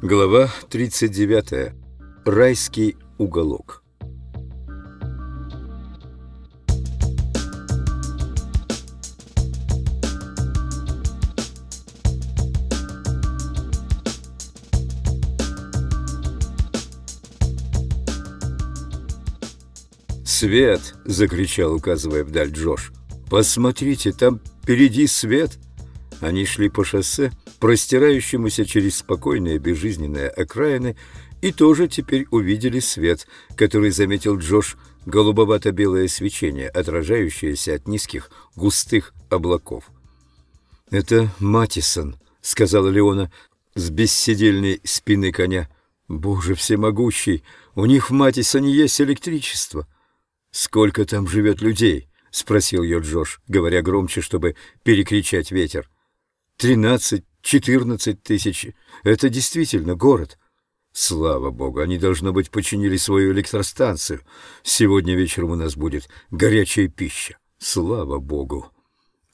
Глава 39. Райский уголок. «Свет!» — закричал, указывая вдаль Джош. «Посмотрите, там впереди свет!» Они шли по шоссе, простирающемуся через спокойные безжизненные окраины, и тоже теперь увидели свет, который заметил Джош, голубовато-белое свечение, отражающееся от низких густых облаков. «Это Матисон», — сказала Леона с бессидельной спины коня. «Боже всемогущий, у них в Матисоне есть электричество». «Сколько там живет людей?» — спросил ее Джош, говоря громче, чтобы перекричать ветер. «Тринадцать, четырнадцать тысяч. Это действительно город». Слава богу, они, должно быть, починили свою электростанцию. Сегодня вечером у нас будет горячая пища. Слава богу.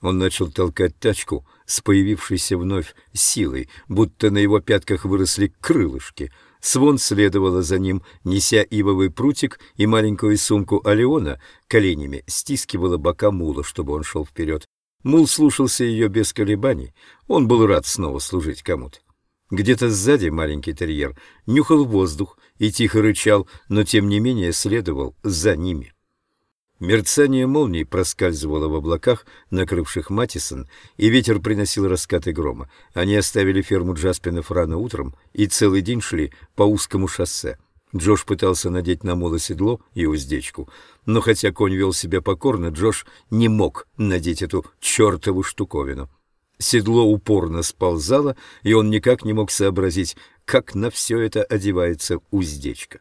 Он начал толкать тачку с появившейся вновь силой, будто на его пятках выросли крылышки. Свон следовала за ним, неся ивовый прутик и маленькую сумку Алеона, коленями стискивала бока мула, чтобы он шел вперед. Мул слушался ее без колебаний. Он был рад снова служить кому-то. Где-то сзади маленький терьер нюхал воздух и тихо рычал, но тем не менее следовал за ними. Мерцание молний проскальзывало в облаках, накрывших Матисон, и ветер приносил раскаты грома. Они оставили ферму Джаспинов рано утром и целый день шли по узкому шоссе. Джош пытался надеть на мола седло и уздечку, но хотя конь вел себя покорно, Джош не мог надеть эту чертову штуковину. Седло упорно сползало, и он никак не мог сообразить, как на все это одевается уздечка.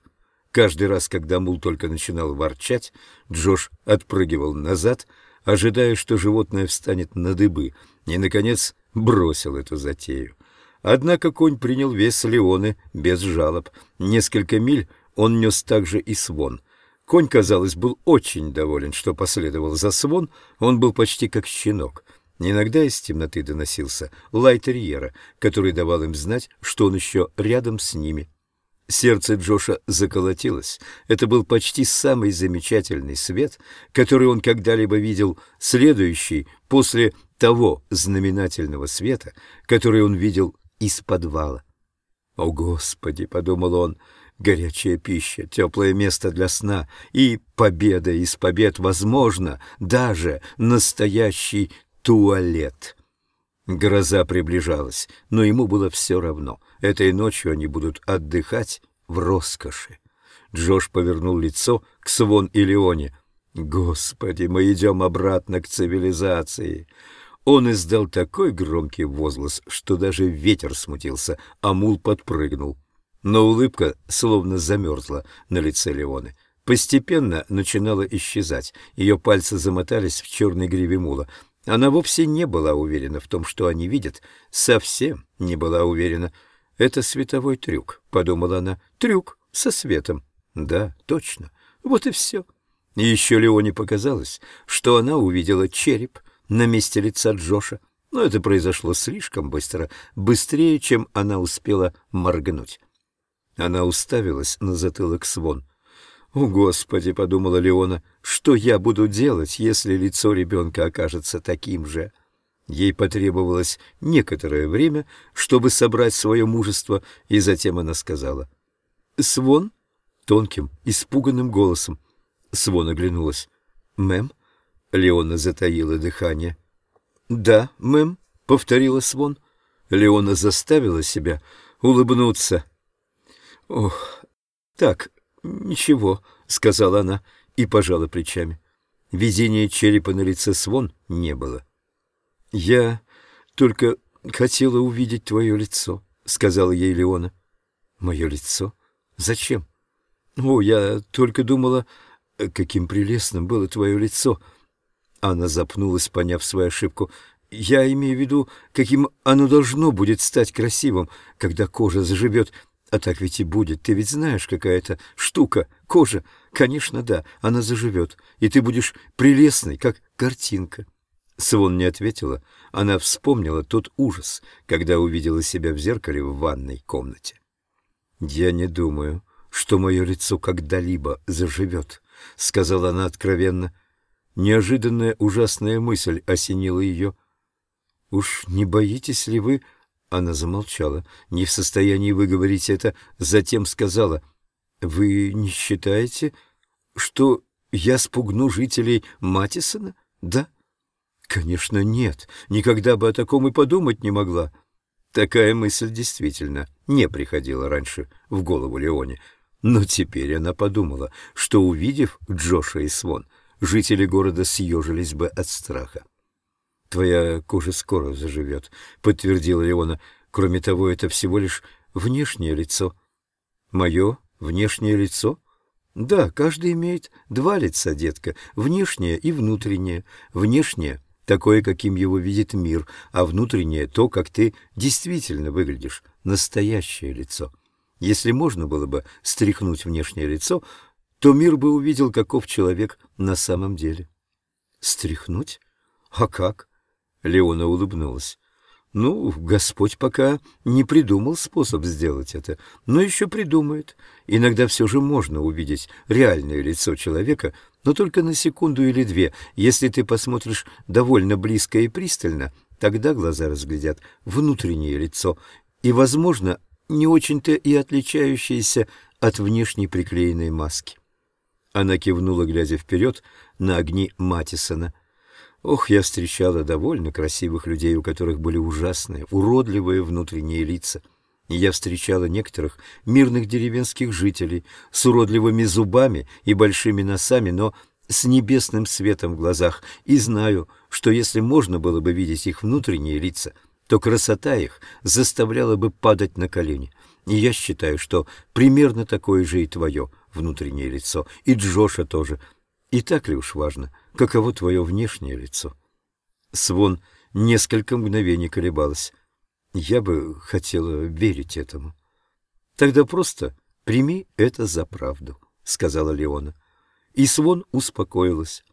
Каждый раз, когда мул только начинал ворчать, Джош отпрыгивал назад, ожидая, что животное встанет на дыбы, и, наконец, бросил эту затею. Однако конь принял вес Леоны без жалоб. Несколько миль он нес также и свон. Конь, казалось, был очень доволен, что последовал за свон, он был почти как щенок — Иногда из темноты доносился лай терьера, который давал им знать, что он еще рядом с ними. Сердце Джоша заколотилось. Это был почти самый замечательный свет, который он когда-либо видел, следующий после того знаменательного света, который он видел из подвала. «О, Господи!» — подумал он — горячая пища, теплое место для сна и победа из побед, возможно, даже настоящий туалет. Гроза приближалась, но ему было все равно. Этой ночью они будут отдыхать в роскоши. Джош повернул лицо к Свон и Леоне. «Господи, мы идем обратно к цивилизации!» Он издал такой громкий возглас, что даже ветер смутился, а мул подпрыгнул. Но улыбка словно замерзла на лице Леоны. Постепенно начинала исчезать. Ее пальцы замотались в черной гриве мула. Она вовсе не была уверена в том, что они видят, совсем не была уверена. «Это световой трюк», — подумала она, — «трюк со светом». «Да, точно. Вот и все». Еще Леоне показалось, что она увидела череп на месте лица Джоша, но это произошло слишком быстро, быстрее, чем она успела моргнуть. Она уставилась на затылок Свон. «О, Господи!» — подумала Леона. «Что я буду делать, если лицо ребенка окажется таким же?» Ей потребовалось некоторое время, чтобы собрать свое мужество, и затем она сказала. «Свон?» — тонким, испуганным голосом. Свон оглянулась. «Мэм?» — Леона затаила дыхание. «Да, мэм», — повторила Свон. Леона заставила себя улыбнуться. «Ох, так, «Ничего», — сказала она и пожала плечами. Видения черепа на лице Свон не было. «Я только хотела увидеть твое лицо», — сказала ей Леона. «Мое лицо? Зачем?» «О, я только думала, каким прелестным было твое лицо». Она запнулась, поняв свою ошибку. «Я имею в виду, каким оно должно будет стать красивым, когда кожа заживет а так ведь и будет. Ты ведь знаешь, какая это штука, кожа. Конечно, да, она заживет, и ты будешь прелестной, как картинка. Свон не ответила. Она вспомнила тот ужас, когда увидела себя в зеркале в ванной комнате. «Я не думаю, что мое лицо когда-либо заживет», — сказала она откровенно. Неожиданная ужасная мысль осенила ее. «Уж не боитесь ли вы...» Она замолчала, не в состоянии выговорить это, затем сказала, «Вы не считаете, что я спугну жителей Матисона? Да?» «Конечно, нет. Никогда бы о таком и подумать не могла». Такая мысль действительно не приходила раньше в голову Леоне. Но теперь она подумала, что, увидев Джоша и Свон, жители города съежились бы от страха. «Твоя кожа скоро заживет», — подтвердила Леона. «Кроме того, это всего лишь внешнее лицо». «Мое внешнее лицо?» «Да, каждый имеет два лица, детка, внешнее и внутреннее. Внешнее — такое, каким его видит мир, а внутреннее — то, как ты действительно выглядишь, настоящее лицо». Если можно было бы стряхнуть внешнее лицо, то мир бы увидел, каков человек на самом деле. Стряхнуть? А как? Леона улыбнулась. Ну, Господь пока не придумал способ сделать это, но еще придумает. Иногда все же можно увидеть реальное лицо человека, но только на секунду или две. Если ты посмотришь довольно близко и пристально, тогда глаза разглядят внутреннее лицо, и, возможно, не очень-то и отличающиеся от внешней приклеенной маски. Она кивнула, глядя вперед на огни Матисона. Ох, я встречала довольно красивых людей, у которых были ужасные, уродливые внутренние лица. Я встречала некоторых мирных деревенских жителей с уродливыми зубами и большими носами, но с небесным светом в глазах, и знаю, что если можно было бы видеть их внутренние лица — то красота их заставляла бы падать на колени. И я считаю, что примерно такое же и твое внутреннее лицо, и Джоша тоже. И так ли уж важно, каково твое внешнее лицо? Свон несколько мгновений колебалась. Я бы хотела верить этому. Тогда просто прими это за правду, сказала Леона. И Свон успокоилась.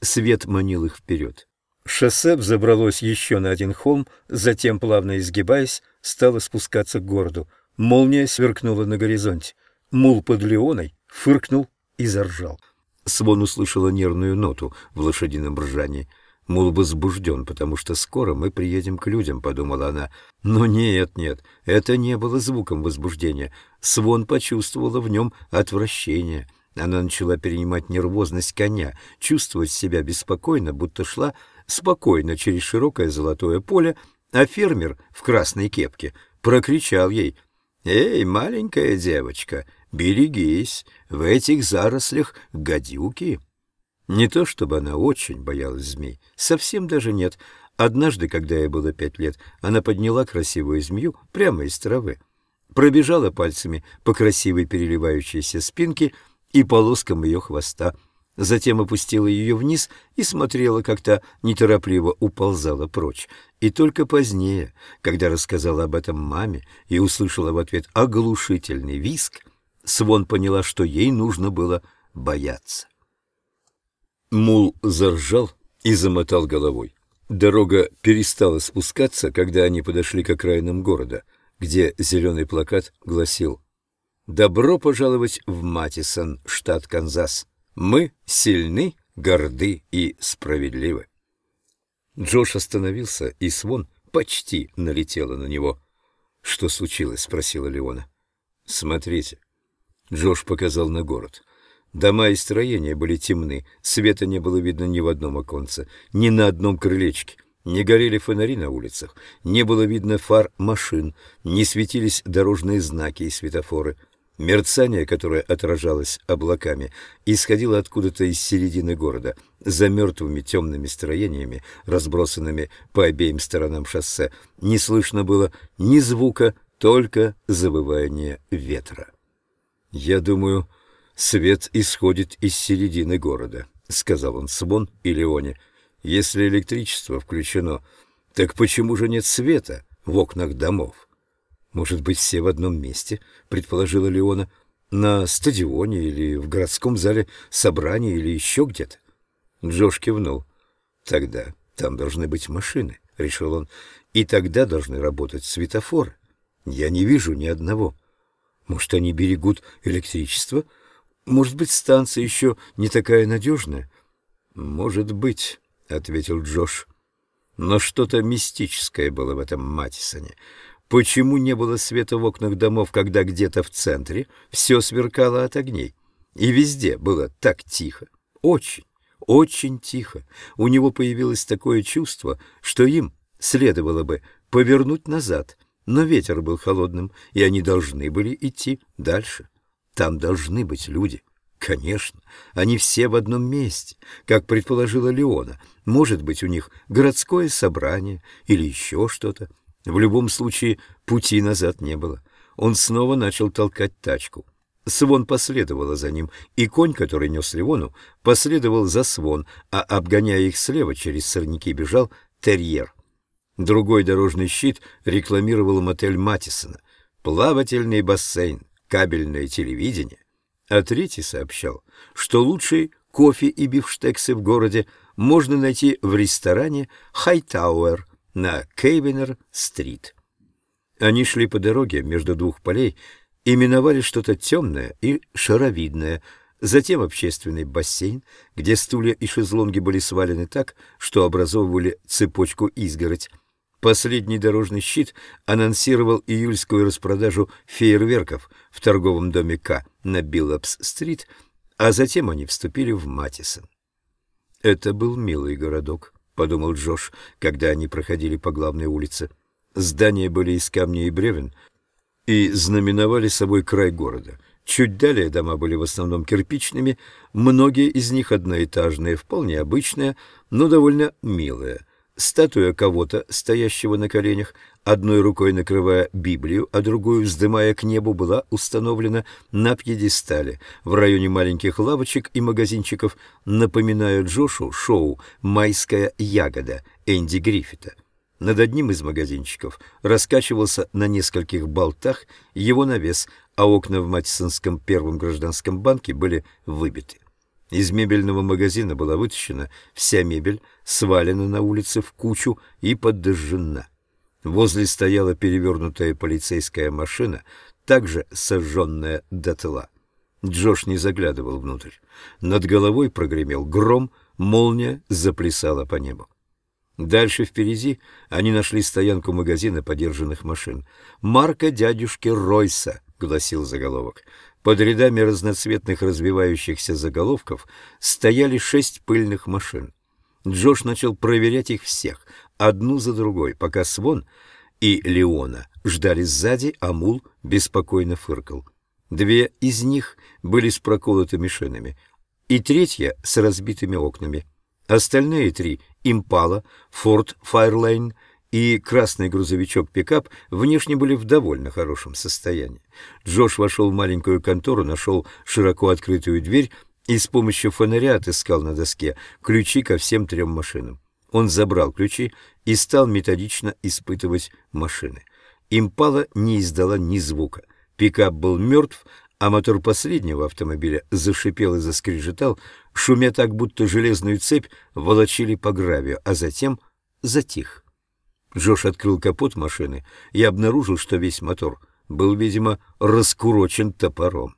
Свет манил их вперед. Шоссе взобралось еще на один холм, затем, плавно изгибаясь, стало спускаться к городу. Молния сверкнула на горизонте. Мул под Леоной фыркнул и заржал. Свон услышала нервную ноту в лошадином ржании. Мул возбужден, потому что скоро мы приедем к людям, — подумала она. Но нет, нет, это не было звуком возбуждения. Свон почувствовала в нем отвращение. Она начала перенимать нервозность коня, чувствовать себя беспокойно, будто шла спокойно через широкое золотое поле, а фермер в красной кепке прокричал ей «Эй, маленькая девочка, берегись, в этих зарослях гадюки!» Не то чтобы она очень боялась змей, совсем даже нет. Однажды, когда ей было пять лет, она подняла красивую змею прямо из травы, пробежала пальцами по красивой переливающейся спинке и полоскам ее хвоста — затем опустила ее вниз и смотрела, как та неторопливо уползала прочь. И только позднее, когда рассказала об этом маме и услышала в ответ оглушительный виск, Свон поняла, что ей нужно было бояться. Мул заржал и замотал головой. Дорога перестала спускаться, когда они подошли к окраинам города, где зеленый плакат гласил «Добро пожаловать в Матисон, штат Канзас». Мы сильны, горды и справедливы. Джош остановился, и Свон почти налетела на него. «Что случилось?» — спросила Леона. «Смотрите». Джош показал на город. Дома и строения были темны, света не было видно ни в одном оконце, ни на одном крылечке. Не горели фонари на улицах, не было видно фар машин, не светились дорожные знаки и светофоры — Мерцание, которое отражалось облаками, исходило откуда-то из середины города, за мертвыми темными строениями, разбросанными по обеим сторонам шоссе. Не слышно было ни звука, только завывание ветра. «Я думаю, свет исходит из середины города», — сказал он Свон и Леоне. «Если электричество включено, так почему же нет света в окнах домов?» Может быть, все в одном месте, предположила Леона, на стадионе или в городском зале собрания или еще где-то. Джош кивнул. Тогда там должны быть машины, решил он, и тогда должны работать светофоры. Я не вижу ни одного. Может, они берегут электричество? Может быть, станция еще не такая надежная? Может быть, — ответил Джош. Но что-то мистическое было в этом Матисоне. Почему не было света в окнах домов, когда где-то в центре все сверкало от огней? И везде было так тихо. Очень, очень тихо. У него появилось такое чувство, что им следовало бы повернуть назад, но ветер был холодным, и они должны были идти дальше. Там должны быть люди. Конечно, они все в одном месте, как предположила Леона. Может быть, у них городское собрание или еще что-то. В любом случае, пути назад не было. Он снова начал толкать тачку. Свон последовала за ним, и конь, который нес Ливону, последовал за Свон, а, обгоняя их слева, через сорняки бежал терьер. Другой дорожный щит рекламировал мотель Матисона, плавательный бассейн, кабельное телевидение, а третий сообщал, что лучший кофе и бифштексы в городе можно найти в ресторане «Хайтауэр» на Кейвенер-стрит. Они шли по дороге между двух полей, именовали что-то темное и шаровидное, затем общественный бассейн, где стулья и шезлонги были свалены так, что образовывали цепочку изгородь. Последний дорожный щит анонсировал июльскую распродажу фейерверков в торговом доме К на Биллапс-стрит, а затем они вступили в Матисон. Это был милый городок, подумал Джош, когда они проходили по главной улице. Здания были из камня и бревен, и знаменовали собой край города. Чуть далее дома были в основном кирпичными, многие из них одноэтажные, вполне обычные, но довольно милые. Статуя кого-то, стоящего на коленях, одной рукой накрывая Библию, а другую вздымая к небу, была установлена на пьедестале в районе маленьких лавочек и магазинчиков, напоминая Джошу шоу «Майская ягода» Энди Гриффита. Над одним из магазинчиков раскачивался на нескольких болтах его навес, а окна в Матисонском первом гражданском банке были выбиты. Из мебельного магазина была вытащена вся мебель, свалена на улице в кучу и подожжена. Возле стояла перевернутая полицейская машина, также сожженная дотла. Джош не заглядывал внутрь. Над головой прогремел гром, молния заплясала по небу. Дальше впереди они нашли стоянку магазина подержанных машин. «Марка дядюшки Ройса», — гласил заголовок. Под рядами разноцветных развивающихся заголовков стояли шесть пыльных машин. Джош начал проверять их всех, одну за другой, пока Свон и Леона ждали сзади, а Мул беспокойно фыркал. Две из них были с проколотыми шинами, и третья с разбитыми окнами. Остальные три — Импала, Форд Файрлейн и красный грузовичок-пикап внешне были в довольно хорошем состоянии. Джош вошел в маленькую контору, нашел широко открытую дверь и с помощью фонаря отыскал на доске ключи ко всем трем машинам. Он забрал ключи и стал методично испытывать машины. Импала не издала ни звука. Пикап был мертв, а мотор последнего автомобиля зашипел и заскрежетал, шумя так, будто железную цепь волочили по гравию, а затем затих. Джош открыл капот машины и обнаружил, что весь мотор был, видимо, раскурочен топором.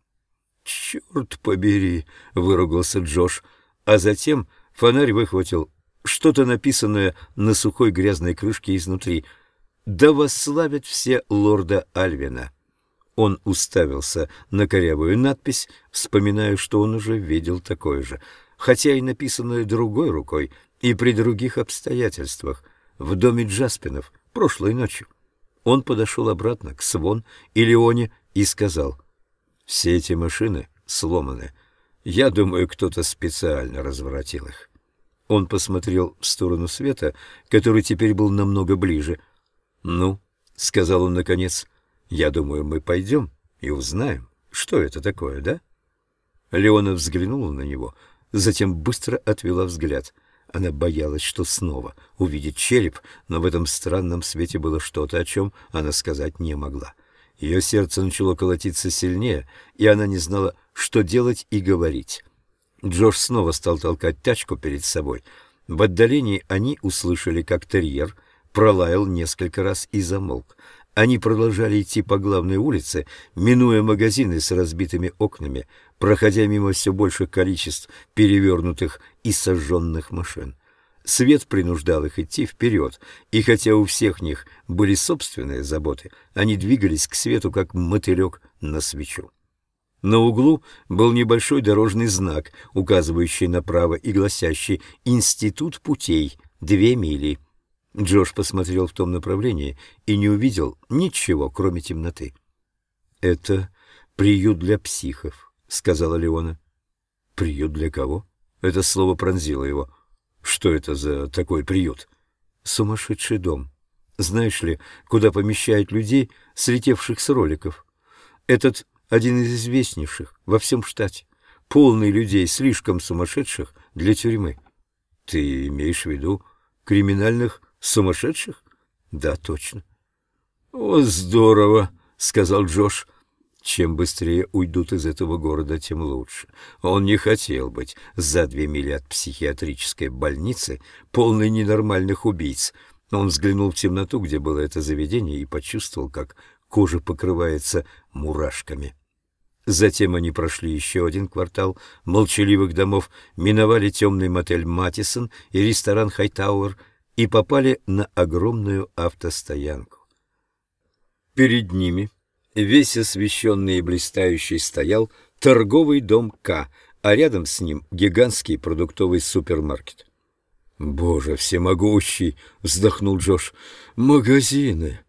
«Черт побери!» — выругался Джош, а затем фонарь выхватил что-то написанное на сухой грязной крышке изнутри. «Да восславят все лорда Альвина!» Он уставился на корявую надпись, вспоминая, что он уже видел такое же, хотя и написанное другой рукой и при других обстоятельствах, в доме Джаспинов прошлой ночью. Он подошел обратно к Свон и Леоне и сказал, «Все эти машины сломаны. Я думаю, кто-то специально разворотил их». Он посмотрел в сторону света, который теперь был намного ближе. «Ну», — сказал он наконец, я думаю, мы пойдем и узнаем, что это такое, да? Леона взглянула на него, затем быстро отвела взгляд. Она боялась, что снова увидит череп, но в этом странном свете было что-то, о чем она сказать не могла. Ее сердце начало колотиться сильнее, и она не знала, что делать и говорить. Джош снова стал толкать тачку перед собой. В отдалении они услышали, как терьер пролаял несколько раз и замолк. Они продолжали идти по главной улице, минуя магазины с разбитыми окнами, проходя мимо все больших количеств перевернутых и сожженных машин. Свет принуждал их идти вперед, и хотя у всех них были собственные заботы, они двигались к свету, как мотылек на свечу. На углу был небольшой дорожный знак, указывающий направо и гласящий «Институт путей. Две мили». Джош посмотрел в том направлении и не увидел ничего, кроме темноты. «Это приют для психов», — сказала Леона. «Приют для кого?» Это слово пронзило его. «Что это за такой приют?» «Сумасшедший дом. Знаешь ли, куда помещают людей, слетевших с роликов? Этот один из известнейших во всем штате, полный людей, слишком сумасшедших для тюрьмы. Ты имеешь в виду криминальных Сумасшедших? Да, точно. О, здорово, сказал Джош. Чем быстрее уйдут из этого города, тем лучше. Он не хотел быть за две мили от психиатрической больницы, полной ненормальных убийц. Он взглянул в темноту, где было это заведение, и почувствовал, как кожа покрывается мурашками. Затем они прошли еще один квартал молчаливых домов, миновали темный мотель «Матисон» и ресторан «Хайтауэр», и попали на огромную автостоянку. Перед ними, весь освещенный и блистающий, стоял торговый дом К, а рядом с ним гигантский продуктовый супермаркет. «Боже всемогущий!» — вздохнул Джош. «Магазины!»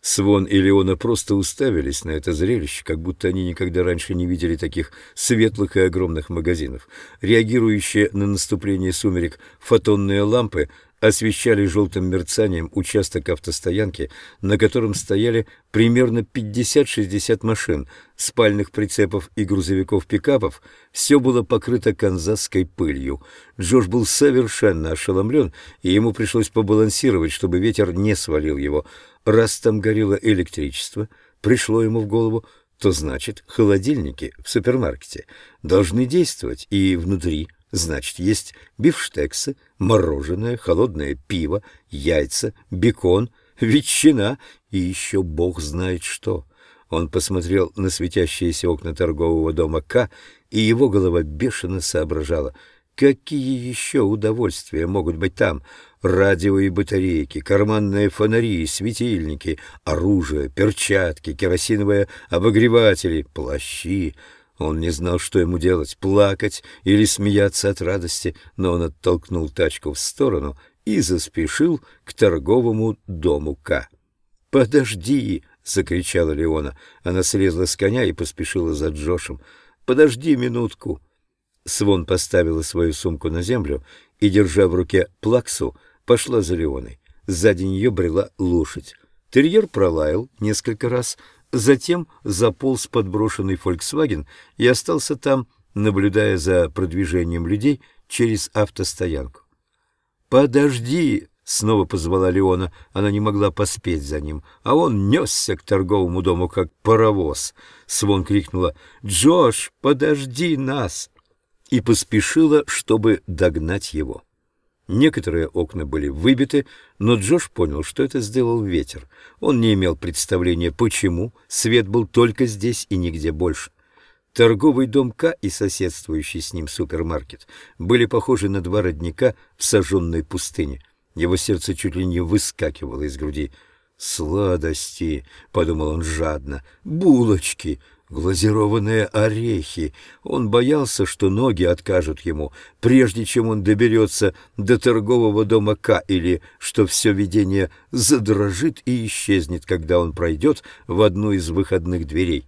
Свон и Леона просто уставились на это зрелище, как будто они никогда раньше не видели таких светлых и огромных магазинов. Реагирующие на наступление сумерек фотонные лампы освещали желтым мерцанием участок автостоянки, на котором стояли примерно 50-60 машин, спальных прицепов и грузовиков-пикапов. Все было покрыто канзасской пылью. Джош был совершенно ошеломлен, и ему пришлось побалансировать, чтобы ветер не свалил его. Раз там горело электричество, пришло ему в голову, то значит, холодильники в супермаркете должны действовать и внутри – Значит, есть бифштексы, мороженое, холодное пиво, яйца, бекон, ветчина и еще бог знает что. Он посмотрел на светящиеся окна торгового дома К, и его голова бешено соображала, какие еще удовольствия могут быть там. Радио и батарейки, карманные фонари, светильники, оружие, перчатки, керосиновые обогреватели, плащи — он не знал, что ему делать, плакать или смеяться от радости, но он оттолкнул тачку в сторону и заспешил к торговому дому К. «Подожди!» — закричала Леона. Она слезла с коня и поспешила за Джошем. «Подожди минутку!» Свон поставила свою сумку на землю и, держа в руке плаксу, пошла за Леоной. Сзади нее брела лошадь. Терьер пролаял несколько раз, Затем заполз подброшенный «Фольксваген» и остался там, наблюдая за продвижением людей через автостоянку. «Подожди!» — снова позвала Леона. Она не могла поспеть за ним, а он несся к торговому дому, как паровоз. Свон крикнула «Джош, подожди нас!» и поспешила, чтобы догнать его. Некоторые окна были выбиты, но Джош понял, что это сделал ветер. Он не имел представления, почему свет был только здесь и нигде больше. Торговый дом К и соседствующий с ним супермаркет были похожи на два родника в сожженной пустыне. Его сердце чуть ли не выскакивало из груди. «Сладости!» — подумал он жадно. «Булочки! Глазированные орехи. Он боялся, что ноги откажут ему, прежде чем он доберется до торгового дома К, или что все видение задрожит и исчезнет, когда он пройдет в одну из выходных дверей.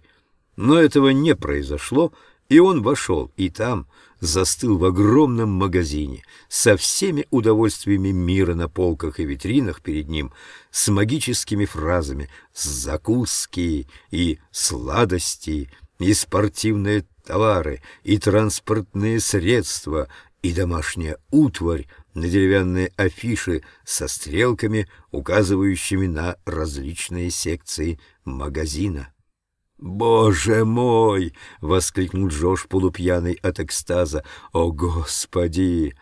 Но этого не произошло, и он вошел, и там застыл в огромном магазине со всеми удовольствиями мира на полках и витринах перед ним, с магическими фразами «закуски» и «сладости», и спортивные товары, и транспортные средства, и домашняя утварь на деревянные афиши со стрелками, указывающими на различные секции магазина. «Боже мой!» — воскликнул Джош, полупьяный от экстаза. «О, Господи!»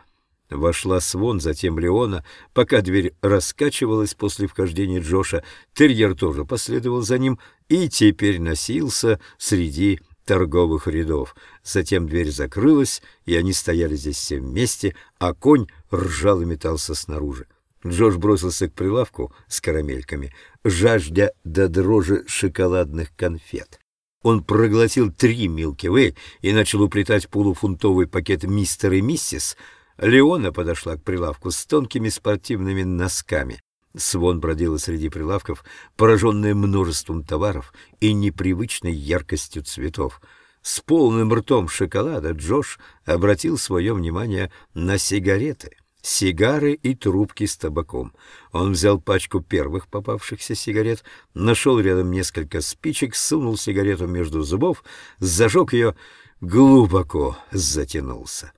Вошла Свон, затем Леона. Пока дверь раскачивалась после вхождения Джоша, терьер тоже последовал за ним и теперь носился среди торговых рядов. Затем дверь закрылась, и они стояли здесь все вместе, а конь ржал и метался снаружи. Джош бросился к прилавку с карамельками, жаждя до дрожи шоколадных конфет. Он проглотил три Милки и начал уплетать полуфунтовый пакет «Мистер и миссис». Леона подошла к прилавку с тонкими спортивными носками. Свон бродила среди прилавков, пораженная множеством товаров и непривычной яркостью цветов. С полным ртом шоколада Джош обратил свое внимание на сигареты, сигары и трубки с табаком. Он взял пачку первых попавшихся сигарет, нашел рядом несколько спичек, сунул сигарету между зубов, зажег ее, глубоко затянулся.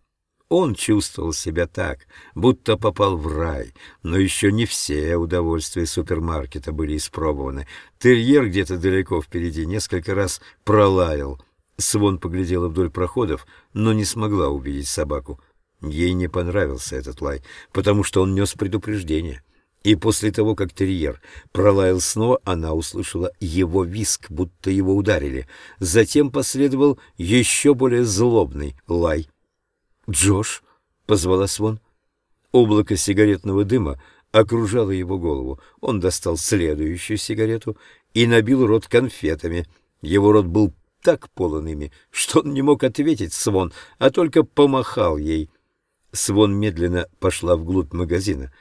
Он чувствовал себя так, будто попал в рай, но еще не все удовольствия супермаркета были испробованы. Терьер где-то далеко впереди несколько раз пролаял. Свон поглядела вдоль проходов, но не смогла увидеть собаку. Ей не понравился этот лай, потому что он нес предупреждение. И после того, как терьер пролаял снова, она услышала его виск, будто его ударили. Затем последовал еще более злобный лай. «Джош!» — позвала Свон. Облако сигаретного дыма окружало его голову. Он достал следующую сигарету и набил рот конфетами. Его рот был так полон ими, что он не мог ответить Свон, а только помахал ей. Свон медленно пошла вглубь магазина.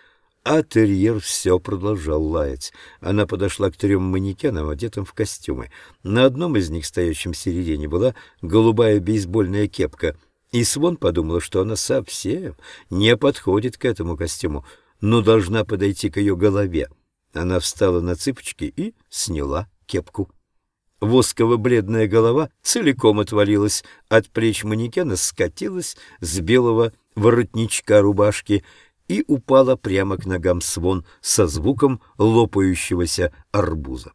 А терьер все продолжал лаять. Она подошла к трем манекенам, одетым в костюмы. На одном из них, стоящем в середине, была голубая бейсбольная кепка — и Свон подумала, что она совсем не подходит к этому костюму, но должна подойти к ее голове. Она встала на цыпочки и сняла кепку. Восково-бледная голова целиком отвалилась от плеч манекена, скатилась с белого воротничка рубашки и упала прямо к ногам Свон со звуком лопающегося арбуза.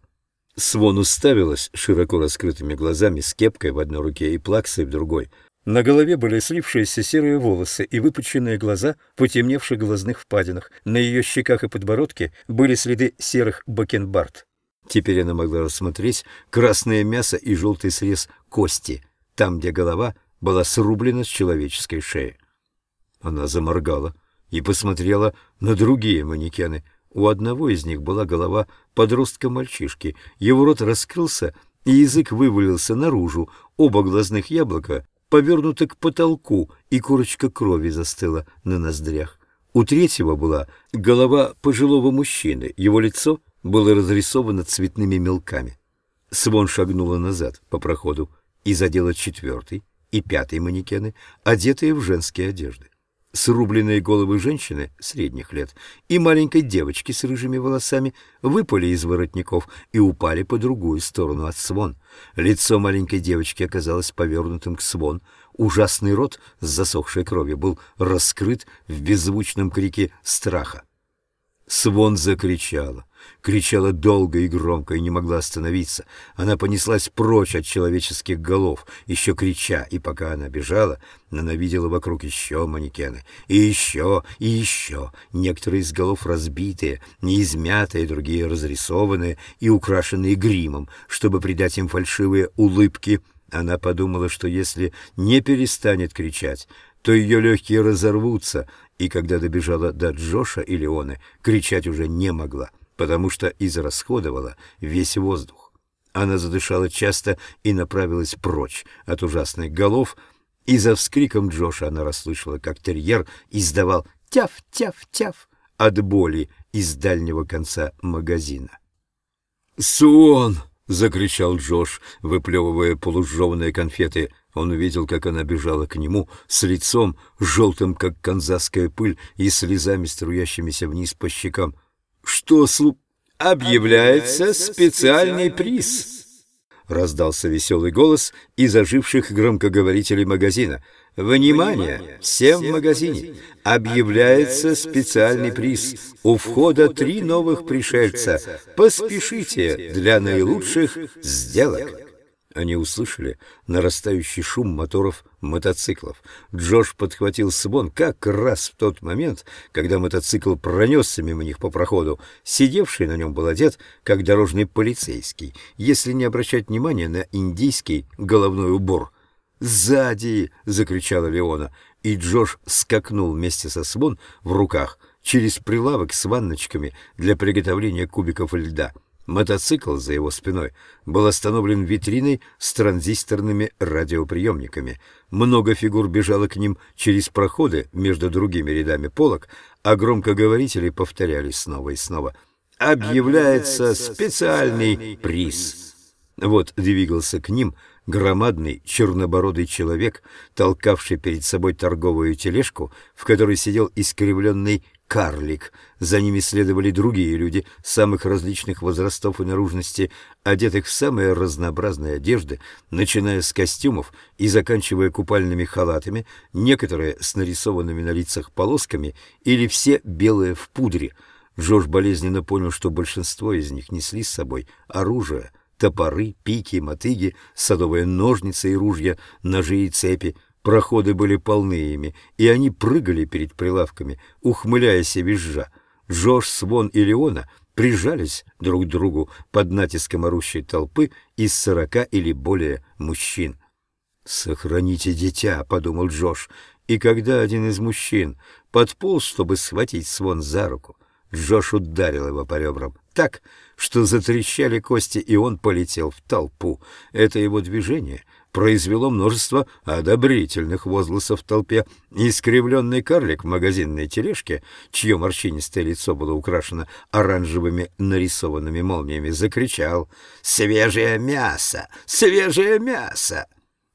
Свон уставилась широко раскрытыми глазами с кепкой в одной руке и плаксой в другой — на голове были слившиеся серые волосы и выпученные глаза в глазных впадинах. На ее щеках и подбородке были следы серых бакенбард. Теперь она могла рассмотреть красное мясо и желтый срез кости, там, где голова была срублена с человеческой шеи. Она заморгала и посмотрела на другие манекены. У одного из них была голова подростка-мальчишки. Его рот раскрылся, и язык вывалился наружу. Оба глазных яблока повернута к потолку, и корочка крови застыла на ноздрях. У третьего была голова пожилого мужчины, его лицо было разрисовано цветными мелками. Свон шагнула назад по проходу и задела четвертый и пятый манекены, одетые в женские одежды срубленные головы женщины средних лет и маленькой девочки с рыжими волосами выпали из воротников и упали по другую сторону от Свон. Лицо маленькой девочки оказалось повернутым к Свон. Ужасный рот с засохшей кровью был раскрыт в беззвучном крике страха. Свон закричала. Кричала долго и громко и не могла остановиться. Она понеслась прочь от человеческих голов, еще крича, и пока она бежала, она видела вокруг еще манекены, и еще, и еще. Некоторые из голов разбитые, не измятые, другие разрисованные и украшенные гримом, чтобы придать им фальшивые улыбки. Она подумала, что если не перестанет кричать, то ее легкие разорвутся, и когда добежала до Джоша и Леоны, кричать уже не могла, потому что израсходовала весь воздух. Она задышала часто и направилась прочь от ужасных голов, и за вскриком Джоша она расслышала, как терьер издавал «тяф-тяф-тяф» от боли из дальнего конца магазина. «Суон!» — закричал Джош, выплевывая полужеванные конфеты. Он увидел, как она бежала к нему с лицом, желтым, как канзасская пыль, и слезами, струящимися вниз по щекам. «Что слу...» «Объявляется специальный приз!» Раздался веселый голос из оживших громкоговорителей магазина. «Внимание! Всем в магазине! Объявляется специальный приз! У входа три новых пришельца! Поспешите для наилучших сделок!» Они услышали нарастающий шум моторов мотоциклов. Джош подхватил Свон как раз в тот момент, когда мотоцикл пронесся мимо них по проходу. Сидевший на нем был одет, как дорожный полицейский, если не обращать внимания на индийский головной убор. «Сзади!» — закричала Леона, и Джош скакнул вместе со Свон в руках через прилавок с ванночками для приготовления кубиков льда — Мотоцикл за его спиной был остановлен витриной с транзисторными радиоприемниками. Много фигур бежало к ним через проходы между другими рядами полок, а громкоговорители повторяли снова и снова. «Объявляется специальный приз!» Вот двигался к ним громадный чернобородый человек, толкавший перед собой торговую тележку, в которой сидел искривленный карлик. За ними следовали другие люди самых различных возрастов и наружности, одетых в самые разнообразные одежды, начиная с костюмов и заканчивая купальными халатами, некоторые с нарисованными на лицах полосками или все белые в пудре. Джордж болезненно понял, что большинство из них несли с собой оружие, топоры, пики, мотыги, садовые ножницы и ружья, ножи и цепи — Проходы были полны ими, и они прыгали перед прилавками, ухмыляясь и визжа. Джош, Свон и Леона прижались друг к другу под натиском орущей толпы из сорока или более мужчин. «Сохраните дитя», — подумал Джош, и когда один из мужчин подполз, чтобы схватить Свон за руку, Джош ударил его по ребрам так, что затрещали кости, и он полетел в толпу. Это его движение — произвело множество одобрительных возгласов в толпе. Искривленный карлик в магазинной тележке, чье морщинистое лицо было украшено оранжевыми нарисованными молниями, закричал «Свежее мясо! Свежее мясо!»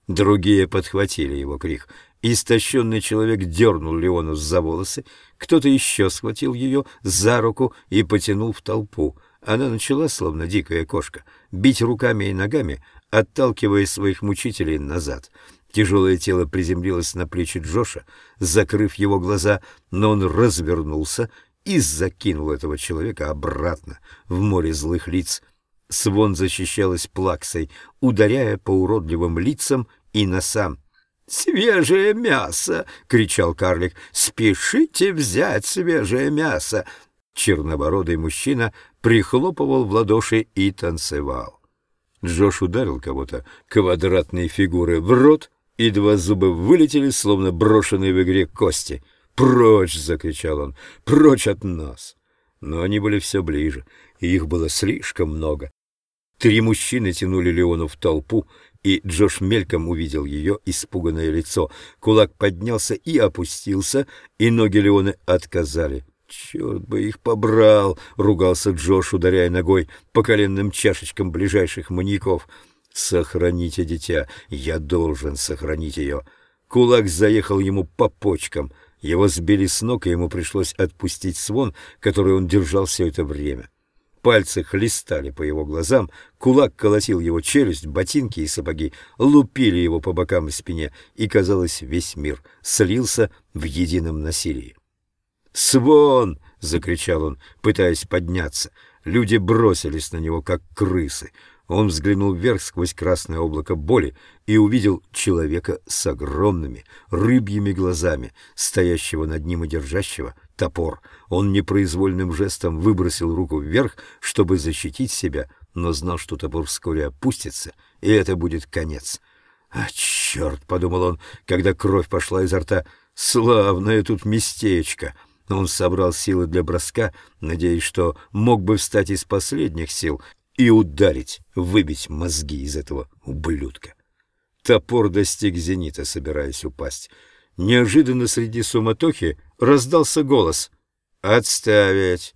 Другие подхватили его крик. Истощенный человек дернул Леону за волосы, кто-то еще схватил ее за руку и потянул в толпу. Она начала, словно дикая кошка, бить руками и ногами, отталкивая своих мучителей назад. Тяжелое тело приземлилось на плечи Джоша, закрыв его глаза, но он развернулся и закинул этого человека обратно в море злых лиц. Свон защищалась плаксой, ударяя по уродливым лицам и носам. «Свежее мясо!» — кричал карлик. «Спешите взять свежее мясо!» Чернобородый мужчина прихлопывал в ладоши и танцевал. Джош ударил кого-то квадратные фигуры в рот, и два зуба вылетели, словно брошенные в игре кости. «Прочь!» — закричал он. «Прочь от нас!» Но они были все ближе, и их было слишком много. Три мужчины тянули Леону в толпу, и Джош мельком увидел ее испуганное лицо. Кулак поднялся и опустился, и ноги Леоны отказали. «Черт бы их побрал!» — ругался Джош, ударяя ногой по коленным чашечкам ближайших маньяков. «Сохраните дитя! Я должен сохранить ее!» Кулак заехал ему по почкам. Его сбили с ног, и ему пришлось отпустить свон, который он держал все это время. Пальцы хлестали по его глазам, кулак колотил его челюсть, ботинки и сапоги лупили его по бокам и спине, и, казалось, весь мир слился в едином насилии. «Свон!» — закричал он, пытаясь подняться. Люди бросились на него, как крысы. Он взглянул вверх сквозь красное облако боли и увидел человека с огромными рыбьими глазами, стоящего над ним и держащего топор. Он непроизвольным жестом выбросил руку вверх, чтобы защитить себя, но знал, что топор вскоре опустится, и это будет конец. «А, черт!» — подумал он, когда кровь пошла изо рта. «Славное тут местечко!» Он собрал силы для броска, надеясь, что мог бы встать из последних сил и ударить, выбить мозги из этого ублюдка. Топор достиг зенита, собираясь упасть. Неожиданно среди суматохи раздался голос «Отставить!».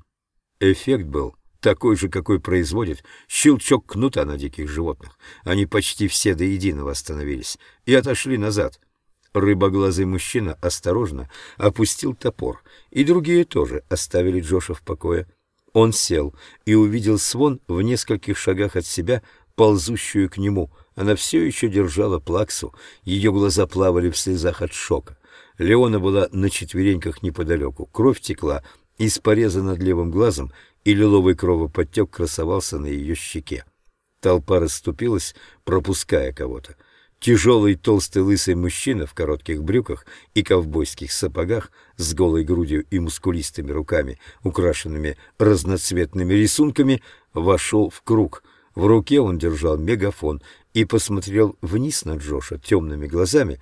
Эффект был такой же, какой производит щелчок кнута на диких животных. Они почти все до единого остановились и отошли назад. Рыбоглазый мужчина осторожно опустил топор, и другие тоже оставили Джоша в покое. Он сел и увидел Свон в нескольких шагах от себя, ползущую к нему. Она все еще держала плаксу, ее глаза плавали в слезах от шока. Леона была на четвереньках неподалеку, кровь текла из пореза над левым глазом, и лиловый кровоподтек красовался на ее щеке. Толпа расступилась, пропуская кого-то. Тяжелый толстый лысый мужчина в коротких брюках и ковбойских сапогах с голой грудью и мускулистыми руками, украшенными разноцветными рисунками, вошел в круг. В руке он держал мегафон и посмотрел вниз на Джоша темными глазами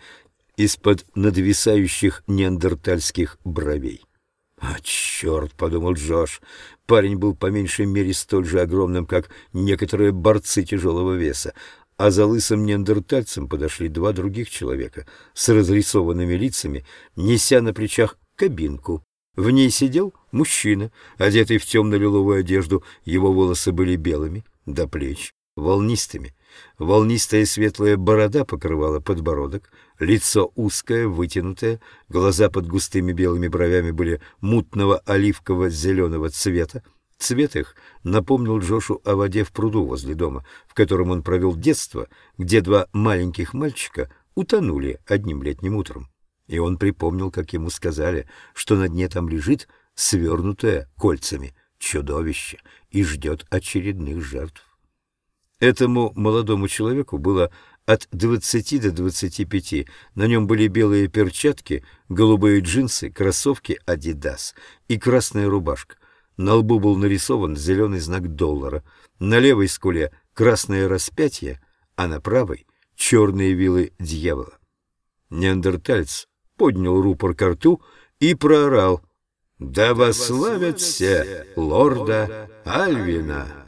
из-под надвисающих неандертальских бровей. «А, черт!» — подумал Джош. Парень был по меньшей мере столь же огромным, как некоторые борцы тяжелого веса, а за лысым неандертальцем подошли два других человека с разрисованными лицами, неся на плечах кабинку. В ней сидел мужчина, одетый в темно-лиловую одежду, его волосы были белыми до плеч, волнистыми. Волнистая светлая борода покрывала подбородок, лицо узкое, вытянутое, глаза под густыми белыми бровями были мутного оливково-зеленого цвета, Цвет их напомнил Джошу о воде в пруду возле дома, в котором он провел детство, где два маленьких мальчика утонули одним летним утром. И он припомнил, как ему сказали, что на дне там лежит свернутое кольцами чудовище и ждет очередных жертв. Этому молодому человеку было от двадцати до двадцати пяти. На нем были белые перчатки, голубые джинсы, кроссовки «Адидас» и красная рубашка. На лбу был нарисован зеленый знак доллара, на левой скуле красное распятие, а на правой — черные вилы дьявола. Неандертальц поднял рупор к рту и проорал «Да вославят все лорда Альвина!»